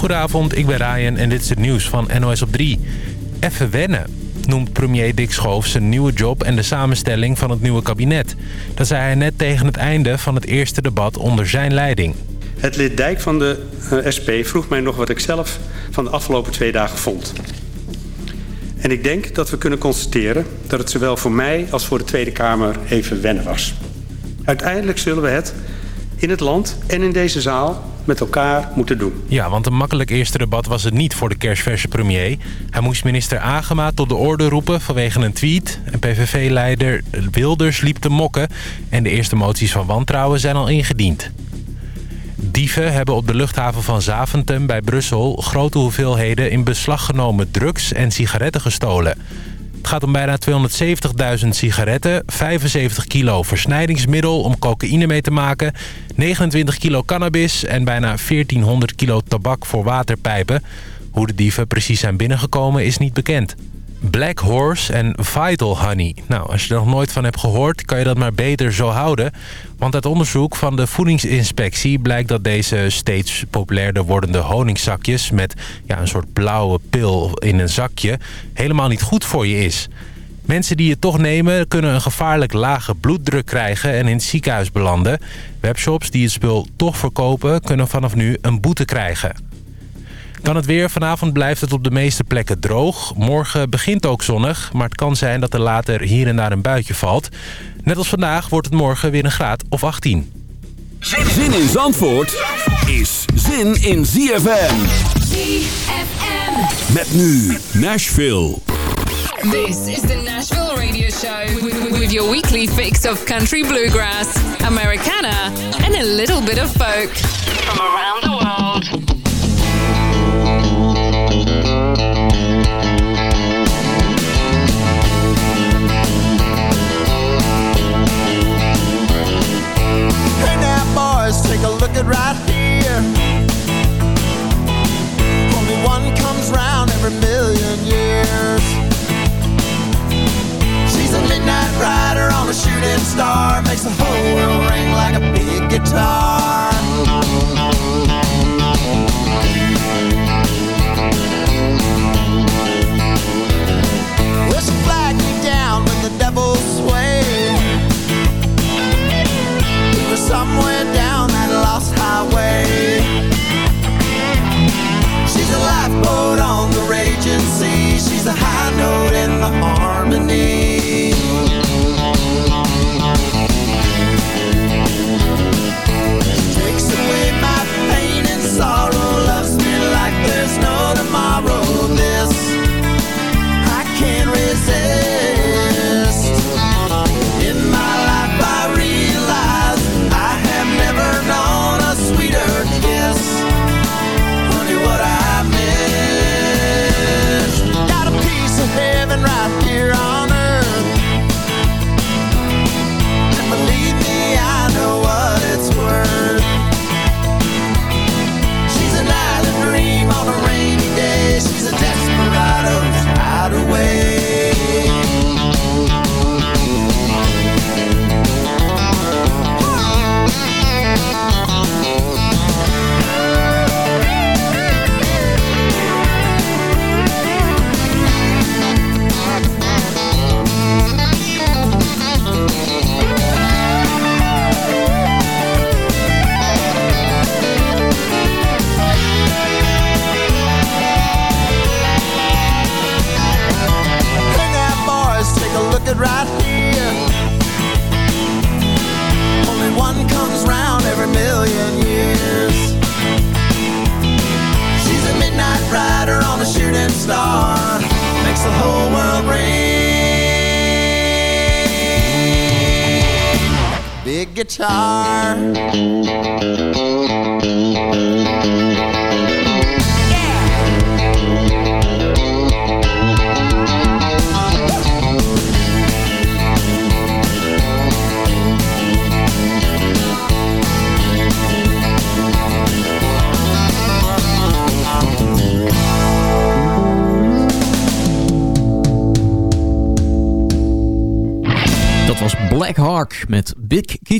Goedenavond, ik ben Ryan en dit is het nieuws van NOS op 3. Even wennen, noemt premier Dick Schoof zijn nieuwe job en de samenstelling van het nieuwe kabinet. Dat zei hij net tegen het einde van het eerste debat onder zijn leiding. Het lid Dijk van de eh, SP vroeg mij nog wat ik zelf van de afgelopen twee dagen vond. En ik denk dat we kunnen constateren dat het zowel voor mij als voor de Tweede Kamer even wennen was. Uiteindelijk zullen we het in het land en in deze zaal met elkaar moeten doen. Ja, want een makkelijk eerste debat was het niet voor de kerstverse premier. Hij moest minister Agema tot de orde roepen vanwege een tweet. En PVV-leider Wilders liep te mokken. En de eerste moties van wantrouwen zijn al ingediend. Dieven hebben op de luchthaven van Zaventem bij Brussel... grote hoeveelheden in beslag genomen drugs en sigaretten gestolen. Het gaat om bijna 270.000 sigaretten, 75 kilo versnijdingsmiddel om cocaïne mee te maken... 29 kilo cannabis en bijna 1400 kilo tabak voor waterpijpen. Hoe de dieven precies zijn binnengekomen is niet bekend. Black Horse en Vital Honey. Nou, als je er nog nooit van hebt gehoord, kan je dat maar beter zo houden. Want uit onderzoek van de voedingsinspectie blijkt dat deze steeds populairder wordende honingzakjes... met ja, een soort blauwe pil in een zakje helemaal niet goed voor je is. Mensen die het toch nemen kunnen een gevaarlijk lage bloeddruk krijgen en in het ziekenhuis belanden. Webshops die het spul toch verkopen kunnen vanaf nu een boete krijgen. Dan het weer. Vanavond blijft het op de meeste plekken droog. Morgen begint ook zonnig, maar het kan zijn dat er later hier en daar een buitje valt. Net als vandaag wordt het morgen weer een graad of 18. Zin in Zandvoort is zin in ZFM. ZFM. Met nu Nashville. This is the Nashville Radio Show with your weekly fix of country bluegrass, Americana, and a little bit of folk from around the world. Take a look at right here. Only one comes round every million years. She's a midnight rider on a shooting star, makes the whole world ring like a big guitar. High note in the harmony.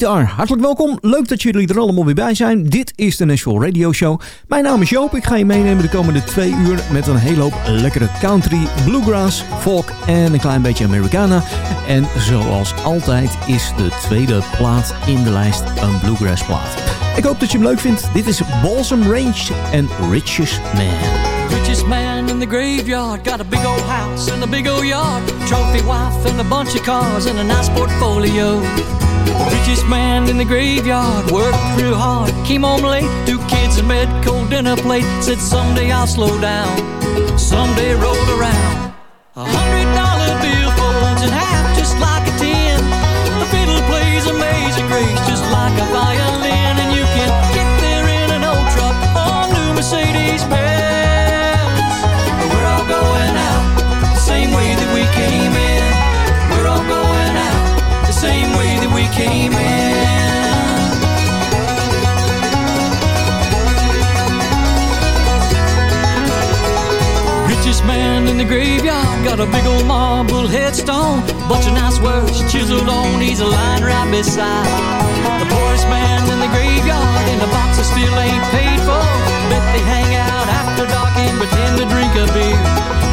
Hartelijk welkom, leuk dat jullie er allemaal weer bij zijn. Dit is de Nashville Radio Show. Mijn naam is Joop, ik ga je meenemen de komende twee uur... met een hele hoop lekkere country, bluegrass, folk en een klein beetje Americana. En zoals altijd is de tweede plaat in de lijst een bluegrass plaat. Ik hoop dat je hem leuk vindt. Dit is Balsam Range en Richest Man. The graveyard. Got a big old house and a big old yard, trophy wife and a bunch of cars and a nice portfolio. Richest man in the graveyard. Worked real hard, came home late, two kids in bed, cold dinner plate. Said someday I'll slow down, someday roll around. The poorest man in the graveyard in the box that still ain't paid for. Bet they hang out after dark and pretend to drink a beer.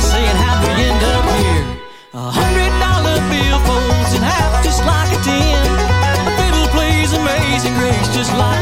Saying how'd we end up here? A hundred dollar bill folds in half just like a ten. A fiddle plays amazing grace just like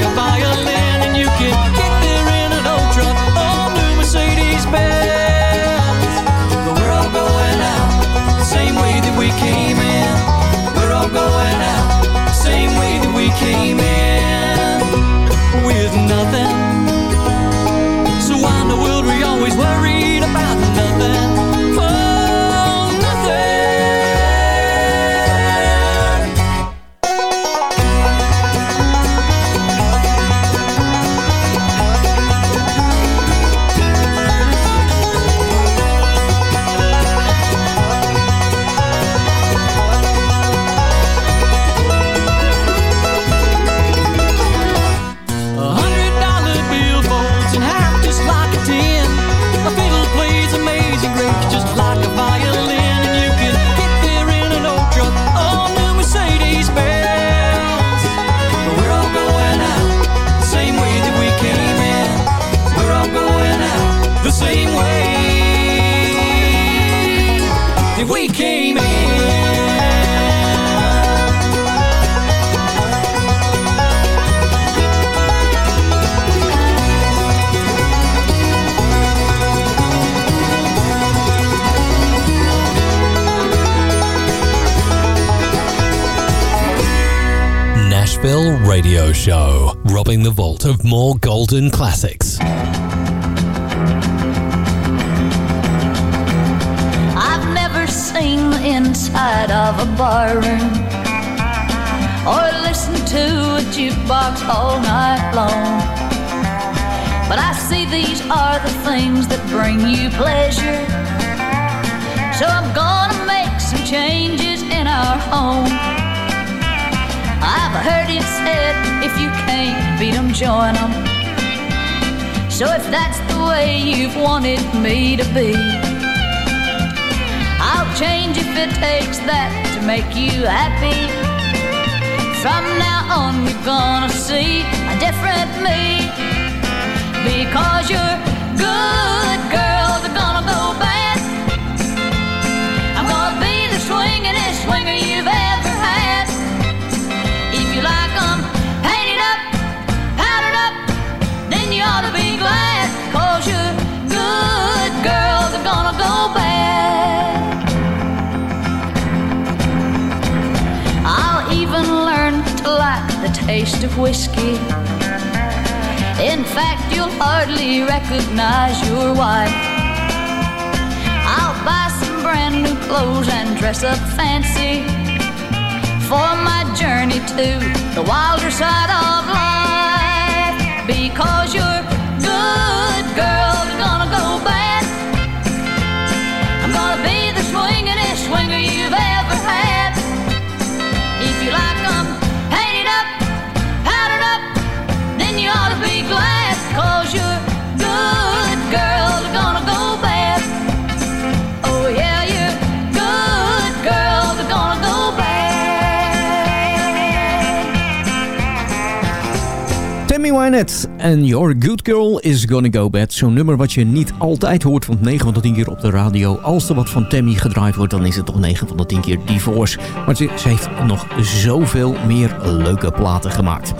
radio show, robbing the vault of more golden classics. Inside of a barroom or listen to a jukebox all night long. But I see these are the things that bring you pleasure. So I'm gonna make some changes in our home. I've heard it said, if you can't beat them, join them. So if that's the way you've wanted me to be, change if it takes that to make you happy. From now on, you're gonna see a different me. Because you're good girls are gonna go bad. I'm gonna be the swingin'est swinger you've ever had If you like them painted up, powdered up, then you ought to be glad. Cause your good girls are gonna go bad. Taste of whiskey. In fact, you'll hardly recognize your wife. I'll buy some brand new clothes and dress up fancy for my journey to the wilder side of life. Because you're good girls Janet en Your Good Girl is Gonna Go Bad. Zo'n nummer wat je niet altijd hoort, want 9 van de 10 keer op de radio. Als er wat van Tammy gedraaid wordt, dan is het toch 9 van de 10 keer Divorce. Maar ze, ze heeft nog zoveel meer leuke platen gemaakt.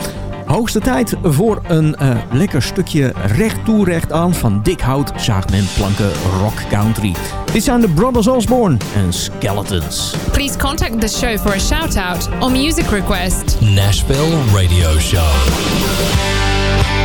Hoogste tijd voor een uh, lekker stukje recht toe recht aan van dik hout zaagment planken rock country. Dit zijn de Brothers Osborne en Skeletons. Please contact the show for a shout-out or music request. Nashville Radio Show.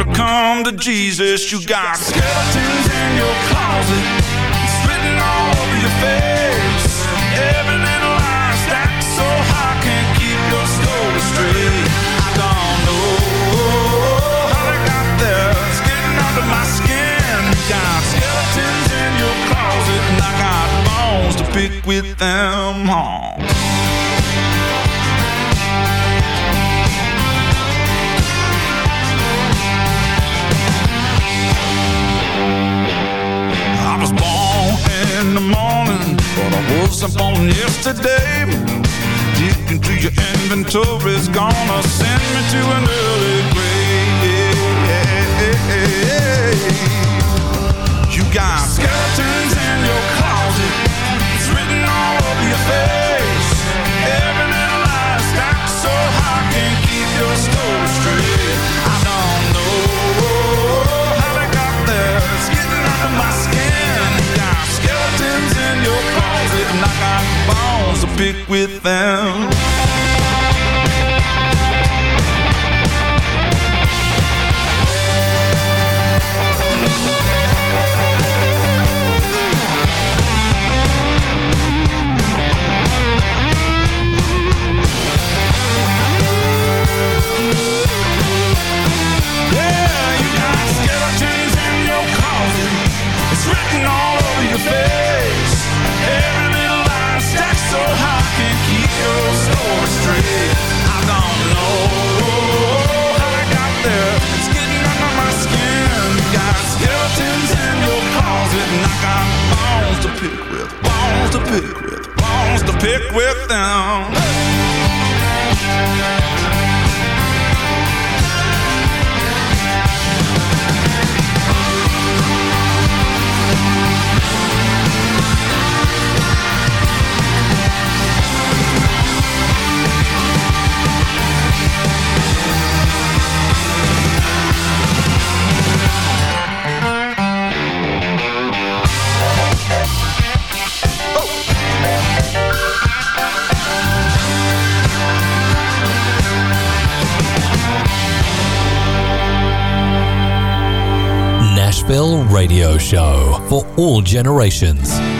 To come to Jesus. You got skeletons in your closet, written all over your face. Every little lie stacked so high, can't keep your story straight. I don't know how they got there. It's getting under my skin. You got skeletons in your closet, and I got bones to pick with them. Oh. Inventory's gonna send me to an early grave. You got skeletons in your closet, it's written all over your face. Every little lie stacked so high, can't keep your story straight. I don't know how they got there. It's getting under my skin. You got skeletons in your closet, and I got bones to pick with them. Pick with them. Nashville Radio Show for all generations.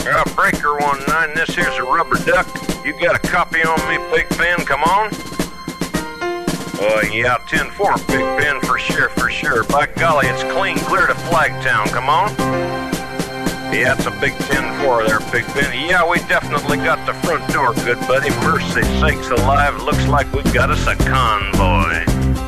Uh, breaker one nine. this here's a rubber duck. You got a copy on me, Big Ben, come on? Uh, yeah, 10-4, Big Ben, for sure, for sure. By golly, it's clean clear to Flagtown, come on? Yeah, it's a big 10-4 there, Big Ben. Yeah, we definitely got the front door good, buddy. Mercy sakes alive, looks like we got us a convoy.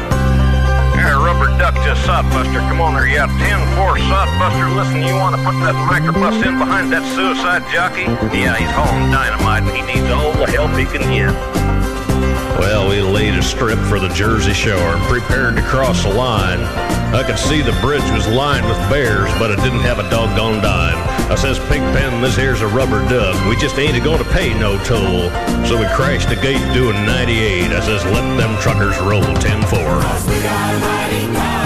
Duck sodbuster. Come on there, yeah, 10-4 sodbuster. Listen, you want to put that microbus in behind that suicide jockey? Yeah, he's hauling dynamite and he needs all the help he can get. Well, we laid a strip for the Jersey Shore and prepared to cross the line. I could see the bridge was lined with bears, but it didn't have a doggone dime. I says, Pigpen, this here's a rubber duck. We just ain't gonna pay no toll. So we crashed the gate doing 98. I says, let them truckers roll 10-4.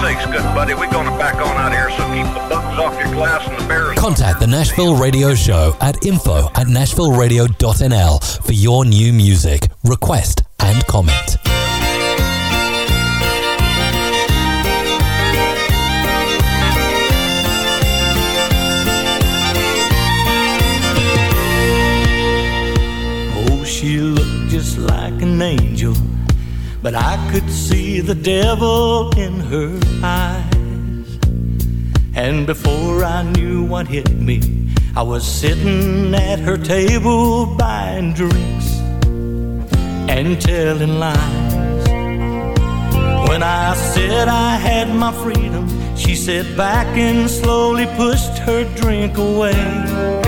Sakes, good buddy. We're going to back on out here, so keep the bugs off your glass and the bears. Contact the Nashville Radio Show at info at nashvilleradio.nl for your new music, request, and comment. Oh, she looked just like an angel, but I could see the devil in her eyes. And before I knew what hit me, I was sitting at her table buying drinks and telling lies. When I said I had my freedom, she sat back and slowly pushed her drink away.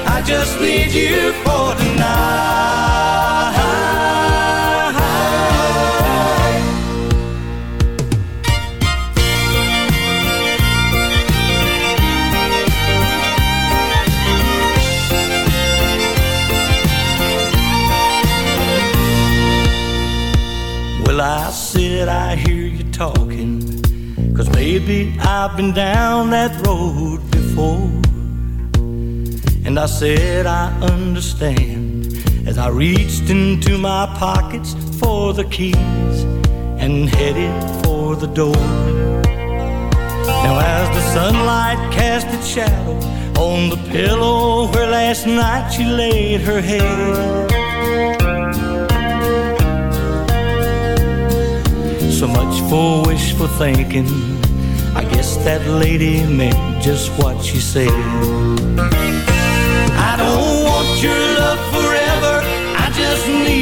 just need you for tonight. Well, I said I hear you talking, cause maybe I've been down that road before. And I said I understand as I reached into my pockets for the keys and headed for the door. Now, as the sunlight cast its shadow on the pillow where last night she laid her head. So much for wishful thinking. I guess that lady meant just what she said.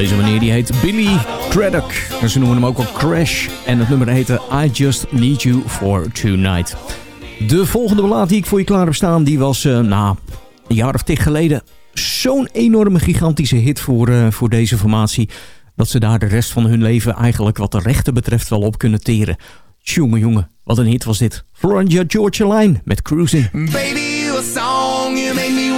Deze meneer die heet Billy Craddock. En ze noemen hem ook wel Crash. En het nummer heette I Just Need You For Tonight. De volgende ballad die ik voor je klaar heb staan... die was, eh nou, een jaar of tig geleden... zo'n enorme gigantische hit voor, eh, voor deze formatie... dat ze daar de rest van hun leven eigenlijk wat de rechten betreft wel op kunnen teren. Jongen, jongen, wat een hit was dit. Florida Georgia Line met Cruising. Baby, a song, you make me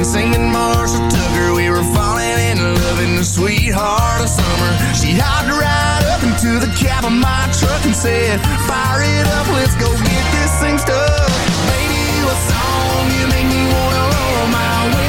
And singing Marshall Tucker. We were falling in love in the sweetheart of summer. She hopped right up into the cab of my truck and said, Fire it up, let's go get this thing stuck. Baby, a song, you make me wanna roll my windows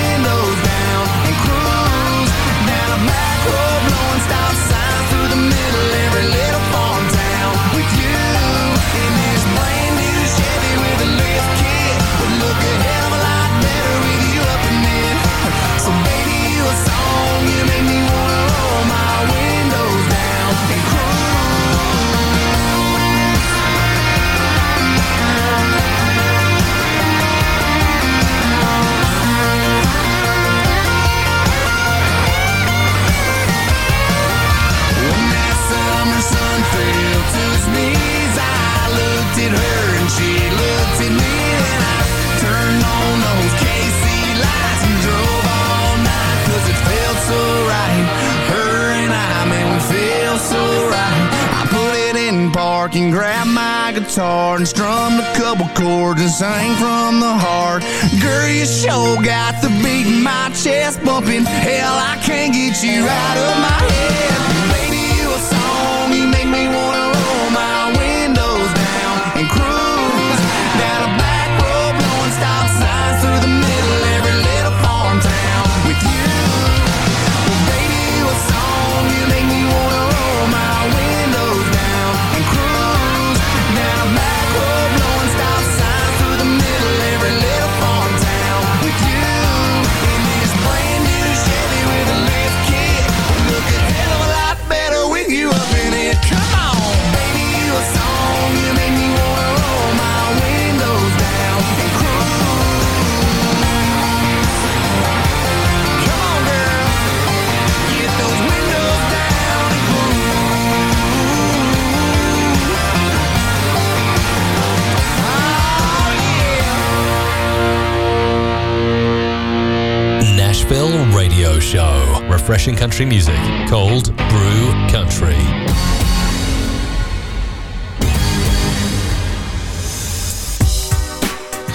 refreshing country music. Cold Brew Country.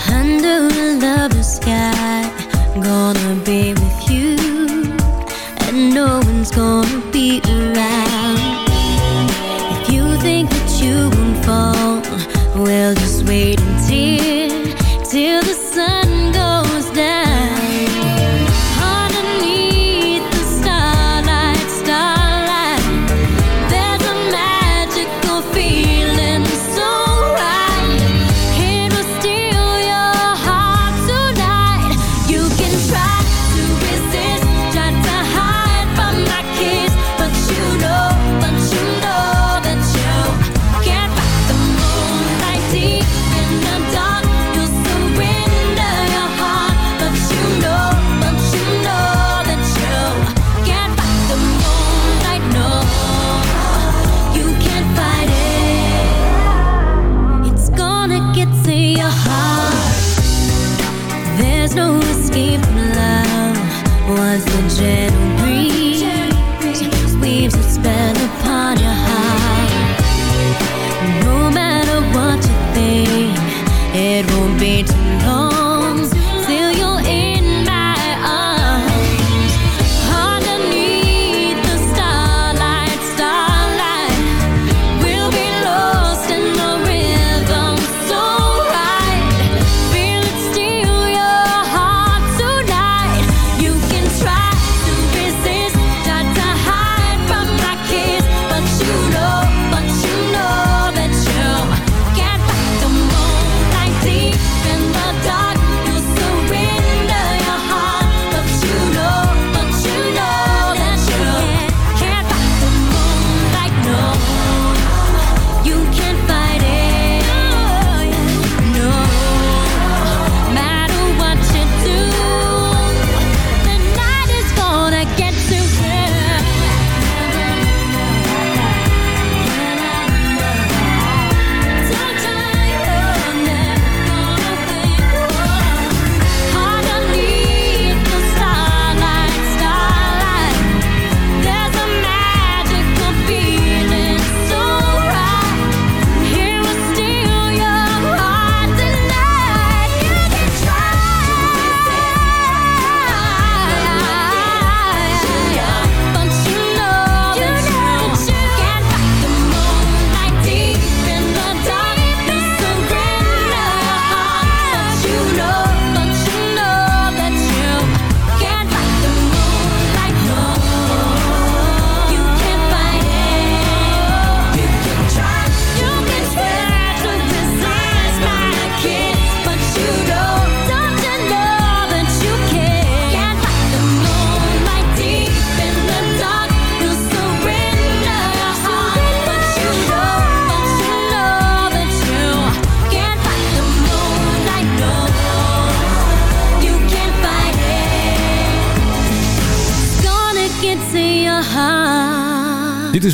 Under a sky, gonna be with you, and no one's gonna be around. If you think that you won't fall, well, just wait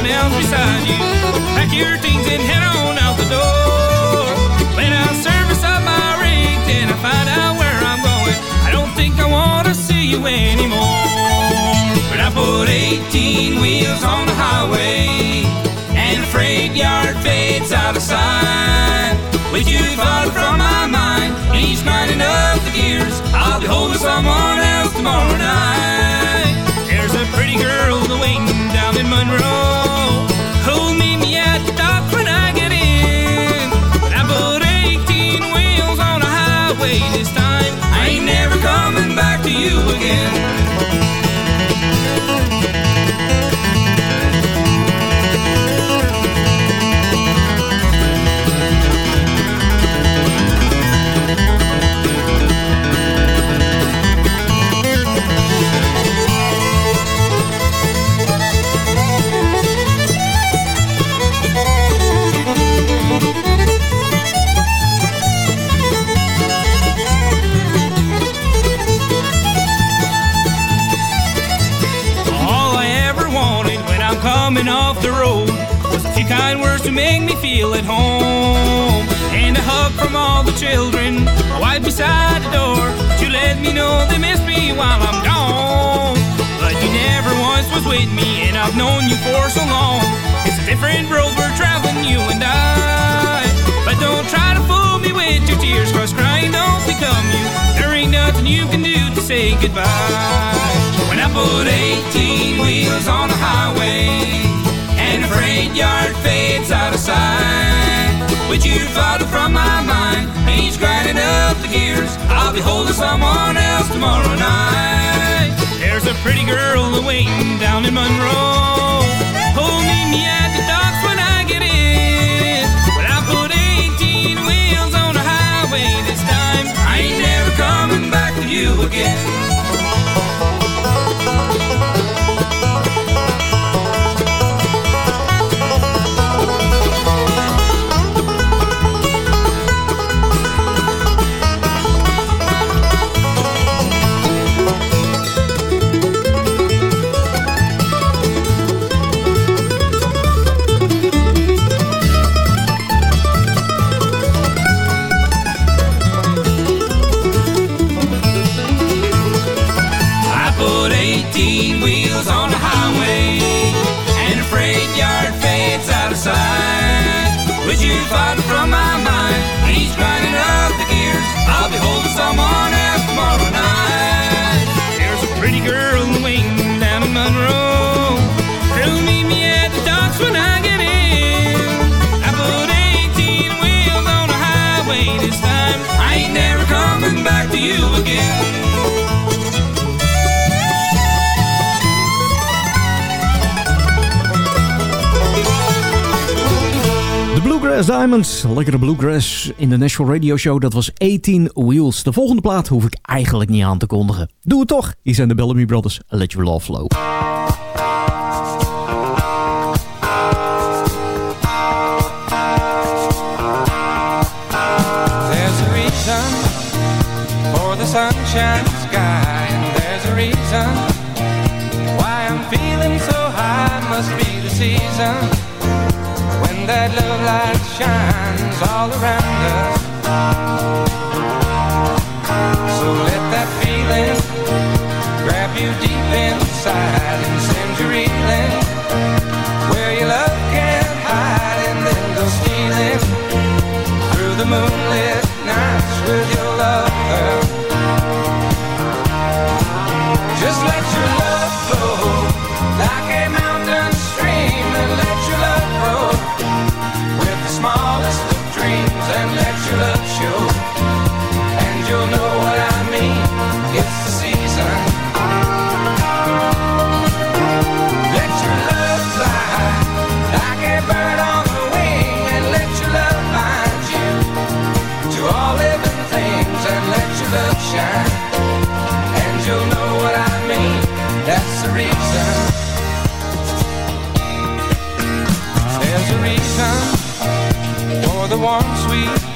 Someone else beside you, pack your things and head on out the door. When I service up my rig, then I find out where I'm going. I don't think I wanna see you anymore. But I put 18 wheels on the highway And the freight yard fades out of sight With you far from my mind each grinding up the gears I'll be holding someone else tomorrow night There's a pretty girl waiting in Monroe Who'll meet me at the dock when I get in. I put 18 wheels on the highway this time. I ain't never coming back to you again coming off the road was a few kind words to make me feel at home. And a hug from all the children right beside the door to let me know they miss me while I'm gone. But you never once was with me, and I've known you for so long. It's a different road we're traveling, you and I. But don't try to fool me with your tears, cause crying don't become you. There ain't nothing you can do to say goodbye. When I put 18 wheels yard fades out of sight, with you farther from my mind, he's grinding up the gears. I'll be holding someone else tomorrow night. There's a pretty girl waiting down in Monroe. Meet me at the docks when I get in? But I put 18 wheels on the highway this time. I ain't never coming back to you again. With you farther from my mind, and he's grinding up the gears. I'll be holding someone else tomorrow night. There's a pretty girl waiting down in Monroe. She'll meet me at the docks when I get in. I put 18 wheels on the highway this time. I ain't never coming back to you again. Bluegrass Diamonds, lekkere bluegrass in de National Radio Show. Dat was 18 Wheels. De volgende plaat hoef ik eigenlijk niet aan te kondigen. Doe het toch. Hier zijn de Bellamy Brothers. Let Your Love Flow. There's a reason for the sunshine sky, there's a reason why I'm feeling so high. Must be the season that love light shines all around us. So let that feeling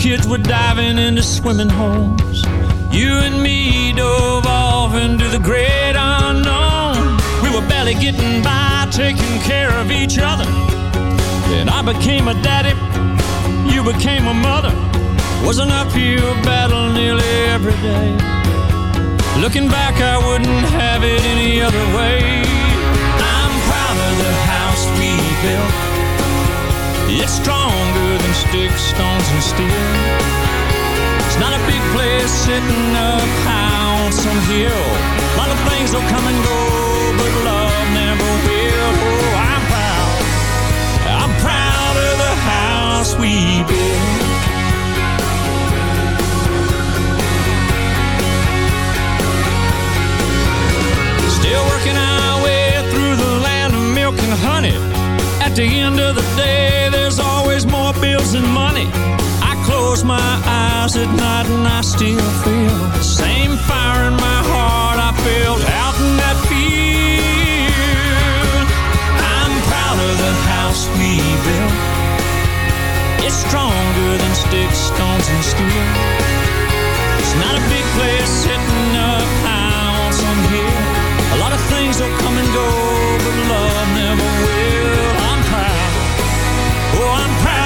Kids were diving into swimming holes. You and me dove off into the great unknown. We were barely getting by, taking care of each other. Then I became a daddy. You became a mother. Was an uphill battle nearly every day. Looking back, I wouldn't have it any other way. I'm proud of the house we built. It's stronger than sticks, stones, and steel. It's not a big place sitting up high on some hill. A lot of things will come and go, but love never will. Oh, I'm proud. I'm proud of the house we built. Still working our way through the land of milk and honey. At the end of the day, always more bills than money. I close my eyes at night and I still feel the same fire in my heart I felt out in that field. I'm proud of the house we built. It's stronger than sticks, stones, and steel. It's not a big place sitting up high on some hill. A lot of things will come and go, but love never will. Oh, I'm proud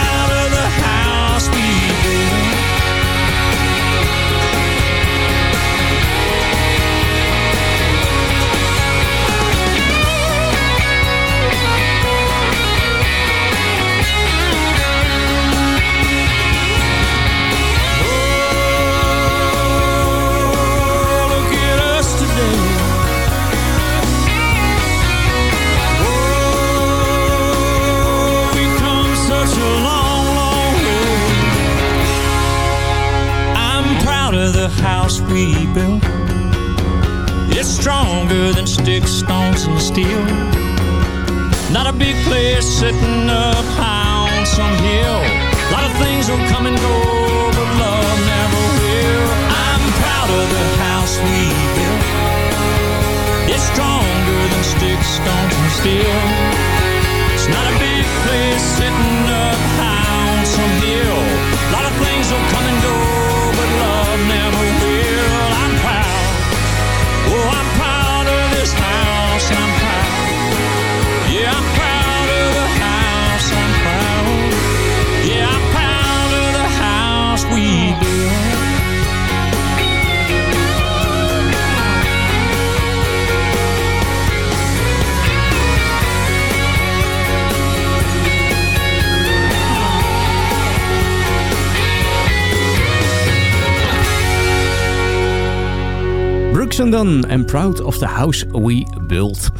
proud of the house we built. It's stronger than sticks, stones, and steel. Not a big place sitting up high on some hill. A lot of things will come and go, but love never will. I'm proud of the house we built. It's stronger than sticks, stones, and steel. It's not a big place sitting up high on some hill. A lot of things Jackson Dunn en Proud of the House We Built.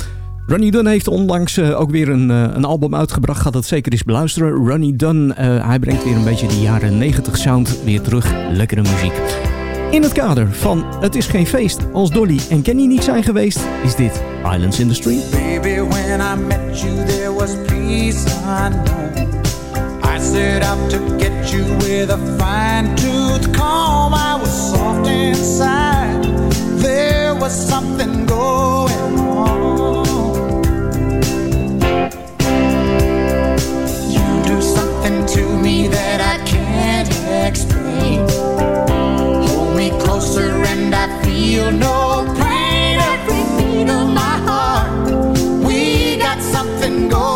Ronnie Dunn heeft onlangs eh, ook weer een, eh, een album uitgebracht. Gaat dat zeker eens beluisteren. Ronnie Dunn, eh, hij brengt weer een beetje die jaren 90 sound weer terug. Lekkere muziek. In het kader van Het is geen feest als Dolly en Kenny niet zijn geweest, is dit Islands in the Street. Baby, when I met you, there was peace unknown. I set out to get you with a fine tooth comb. I was soft inside. There was something going on. You do something to me that I can't explain. Hold me closer and I feel no pain. Every beat of my heart, we got something going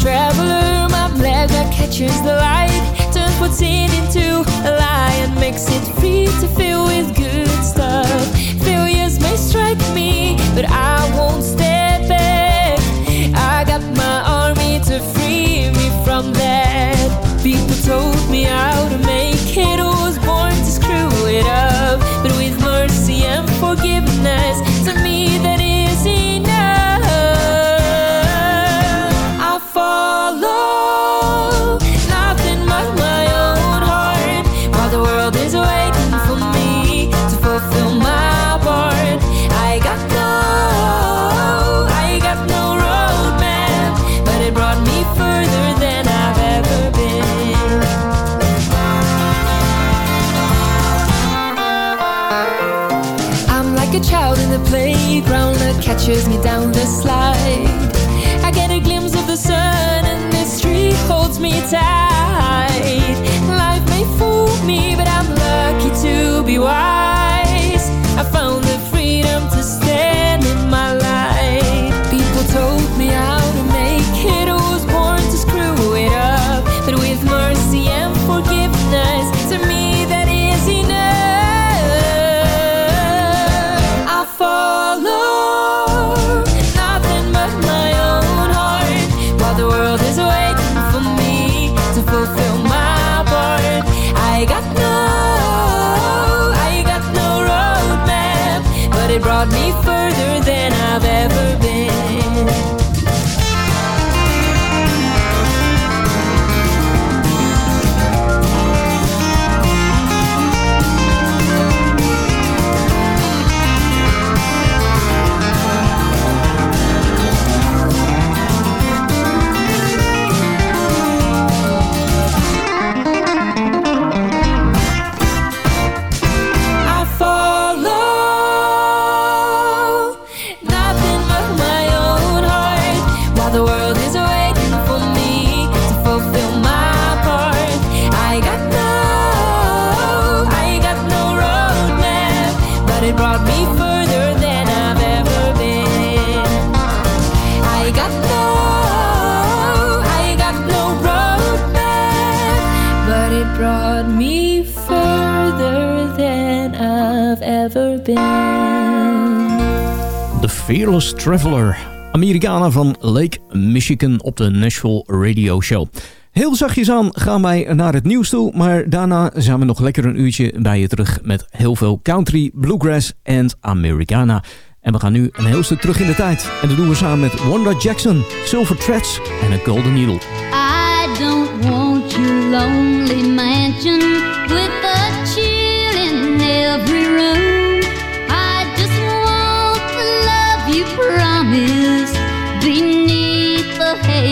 traveler. My that catches the light turns what's in into a lie and makes it free to fill with good stuff. Failures may strike me, but I won't step back. I got my army to free me from that. People told me how to catches me down the slide. I get a glimpse of the sun and this tree holds me tight. Life may fool me, but I'm lucky to be wise. Further Traveler. Amerikanen van Lake Michigan op de Nashville Radio Show. Heel zachtjes aan gaan wij naar het nieuws toe, maar daarna zijn we nog lekker een uurtje bij je terug met heel veel country, bluegrass en Americana. En we gaan nu een heel stuk terug in de tijd. En dat doen we samen met Wanda Jackson, Silver Threads en A Golden Needle. I don't want your lonely mansion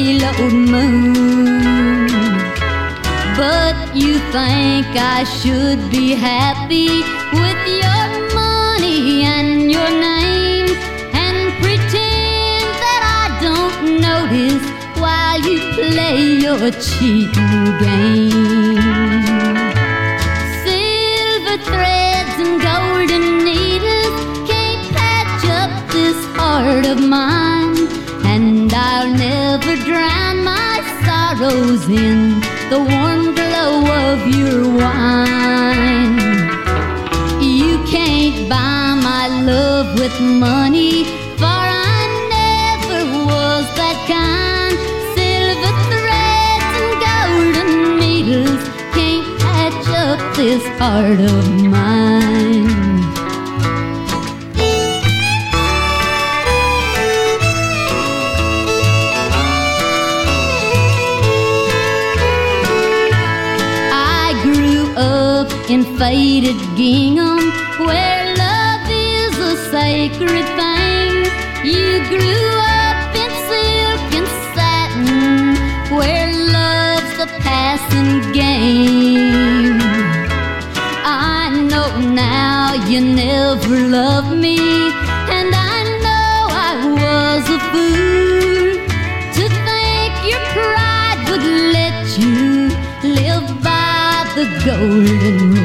haloed moon. But you think I should be happy with your money and your name and pretend that I don't notice while you play your cheating game. Silver threads and golden needles can't patch up this heart of mine, sorrows in the warm glow of your wine. You can't buy my love with money, for I never was that kind. Silver threads and golden needles can't patch up this heart of mine. In faded gingham where love is a sacred thing. You grew up in silk and satin where love's the passing game. I know now you never loved me, and I know I was a fool to think your pride would let you live by the golden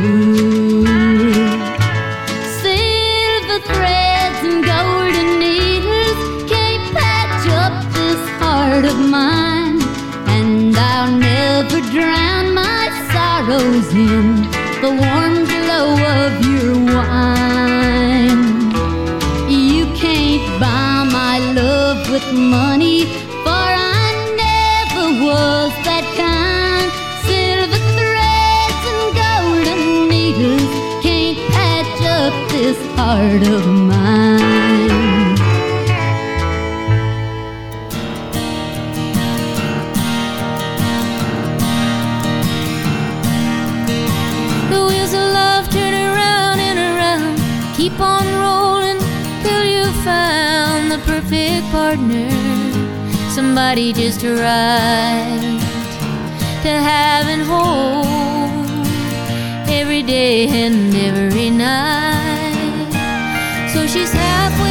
keep on rolling till you found the perfect partner. Somebody just right to have and hold every day and every night. So she's happy